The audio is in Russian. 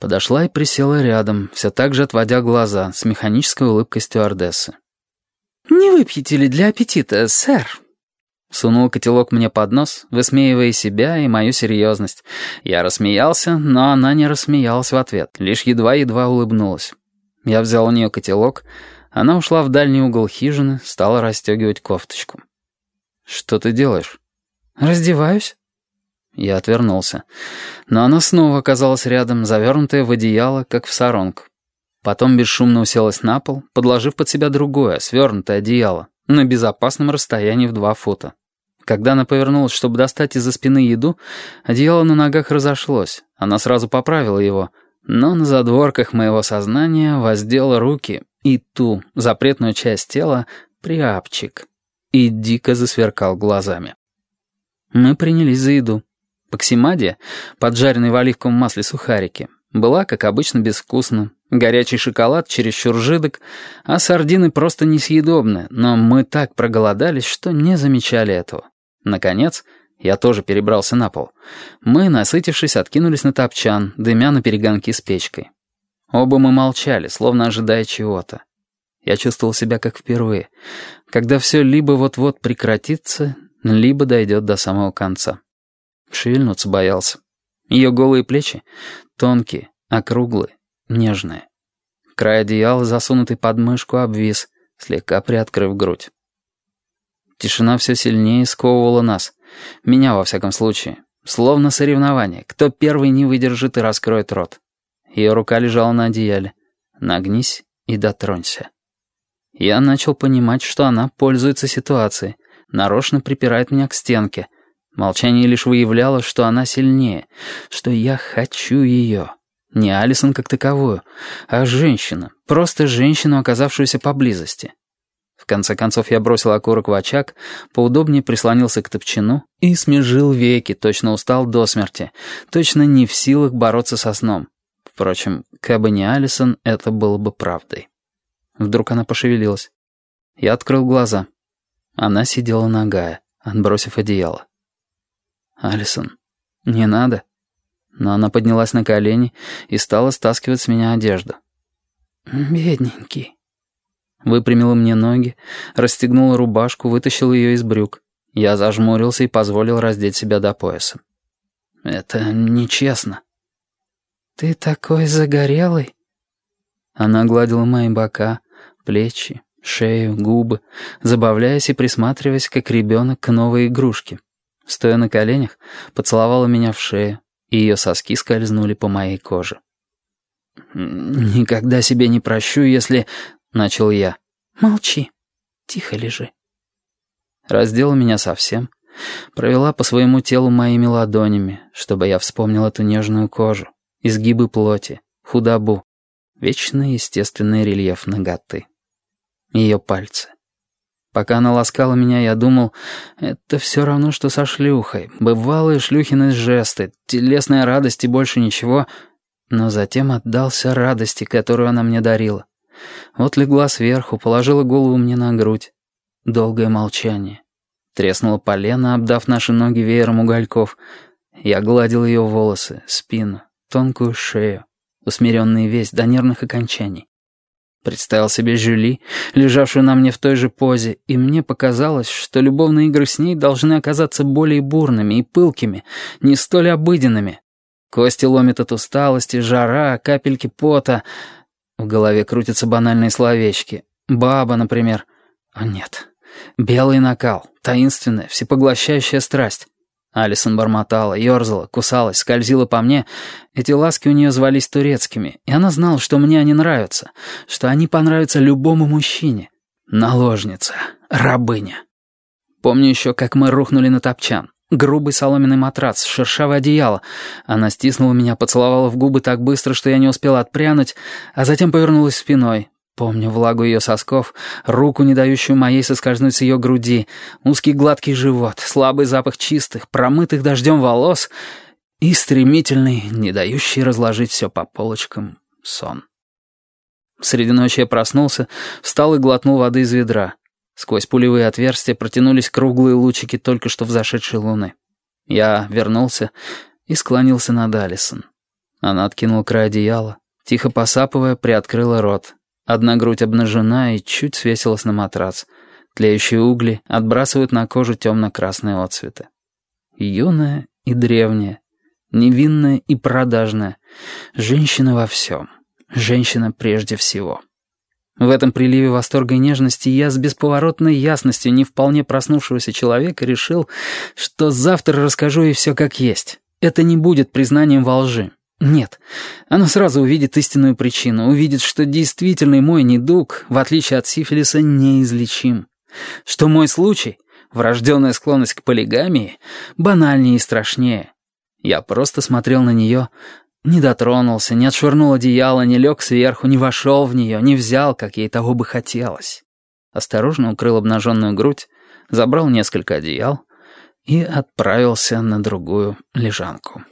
Подошла и присела рядом, все так же отводя глаза, с механической улыбкой стюардессы. «Не выпьете ли для аппетита, сэр?» Сунул котелок мне под нос, высмеивая себя и мою серьезность. Я рассмеялся, но она не рассмеялась в ответ, лишь едва-едва улыбнулась. Я взял у нее котелок, она ушла в дальний угол хижины, стала расстегивать кофточку. «Что ты делаешь?» «Раздеваюсь». Я отвернулся. Но она снова оказалась рядом, завернутая в одеяло, как в саронку. Потом бесшумно уселась на пол, подложив под себя другое, свернутое одеяло, на безопасном расстоянии в два фута. Когда она повернулась, чтобы достать из-за спины еду, одеяло на ногах разошлось. Она сразу поправила его, но на задворках моего сознания воздела руки и ту, запретную часть тела, приапчик, и дико засверкал глазами. Мы принялись за еду. Паксимадия, поджаренный в оливковом масле сухарики, была, как обычно, безвкусна. Горячий шоколад чересчур жидок, а сардины просто несъедобны, но мы так проголодались, что не замечали этого. Наконец, я тоже перебрался на пол. Мы, насытившись, откинулись на топчан, дымя на перегонки с печкой. Оба мы молчали, словно ожидая чего-то. Я чувствовал себя как впервые, когда все либо вот-вот прекратится, либо дойдет до самого конца. Шевельнуться боялся. Ее голые плечи тонкие, округлые, нежные. Край одеяла, засунутый под мышку, обвис, слегка приоткрыв грудь. Тишина все сильнее сковывала нас. Меня, во всяком случае. Словно соревнование. Кто первый не выдержит и раскроет рот. Ее рука лежала на одеяле. Нагнись и дотронься. Я начал понимать, что она пользуется ситуацией. Нарочно припирает меня к стенке — Молчание лишь выявляло, что она сильнее, что я хочу ее. Не Алисон как таковую, а женщина, просто женщину, оказавшуюся поблизости. В конце концов я бросил окурок в очаг, поудобнее прислонился к топчину и смежил веки, точно устал до смерти, точно не в силах бороться со сном. Впрочем, кабы не Алисон, это было бы правдой. Вдруг она пошевелилась. Я открыл глаза. Она сидела нагая, отбросив одеяло. «Алисон, не надо». Но она поднялась на колени и стала стаскивать с меня одежду. «Бедненький». Выпрямила мне ноги, расстегнула рубашку, вытащила ее из брюк. Я зажмурился и позволил раздеть себя до пояса. «Это нечестно». «Ты такой загорелый». Она гладила мои бока, плечи, шею, губы, забавляясь и присматриваясь, как ребенок к новой игрушке. Стоя на коленях, поцеловала меня в шею, и ее соски скользнули по моей коже. «Никогда себе не прощу, если...» — начал я. «Молчи. Тихо лежи». Раздела меня совсем, провела по своему телу моими ладонями, чтобы я вспомнил эту нежную кожу, изгибы плоти, худобу, вечный естественный рельеф ноготы. Ее пальцы. Пока она ласкала меня, я думал, это все равно, что со шлюхой. Бывалые шлюхины жесты, телесная радость и больше ничего. Но затем отдался радости, которую она мне дарила. Вот легла сверху, положила голову мне на грудь. Долгое молчание. Треснула полено, обдав наши ноги веером угольков. Я гладил ее волосы, спину, тонкую шею, усмиренный весь до нервных окончаний. Представил себе Жюли, лежавшую на мне в той же позе, и мне показалось, что любовные игры с ней должны оказаться более бурными и пылкими, не столь обыденными. Кости ломит от усталости, жара, капельки пота. В голове крутятся банальные словечки. Баба, например. О нет. Белый накал, таинственная, всепоглощающая страсть. Алисон бормотала, ерзала, кусалась, скользила по мне. Эти ласки у нее звались турецкими, и она знала, что мне они нравятся, что они понравятся любому мужчине. Наложница, рабыня. Помню еще, как мы рухнули на топчан. Грубый соломенный матрац, шершавое одеяло. Она стиснула меня, поцеловала в губы так быстро, что я не успел отпрянуть, а затем повернулась спиной, Помню влагу ее сосков, руку, не дающую моей соскользнуть с ее груди, узкий гладкий живот, слабый запах чистых, промытых дождем волос и стремительный, не дающий разложить все по полочкам, сон. Среди ночи я проснулся, встал и глотнул воды из ведра. Сквозь пулевые отверстия протянулись круглые лучики только что взошедшей луны. Я вернулся и склонился над Алисон. Она откинула край одеяла, тихо посапывая, приоткрыла рот. Одна грудь обнажена и чуть свесилась на матрац. Тлеющие угли отбрасывают на кожу темно-красные отцветы. Юная и древняя, невинная и продажная. Женщина во всем. Женщина прежде всего. В этом приливе восторга и нежности я с бесповоротной ясностью не вполне проснувшегося человека решил, что завтра расскажу ей все как есть. Это не будет признанием во лжи. Нет. Она сразу увидит истинную причину, увидит, что действительный мой недуг, в отличие от сифилиса, неизлечим. Что мой случай, врожденная склонность к полигамии, банальнее и страшнее. Я просто смотрел на нее, не дотронулся, не отшвырнул одеяло, не лег сверху, не вошел в нее, не взял, как ей того бы хотелось. Осторожно укрыл обнаженную грудь, забрал несколько одеял и отправился на другую лежанку.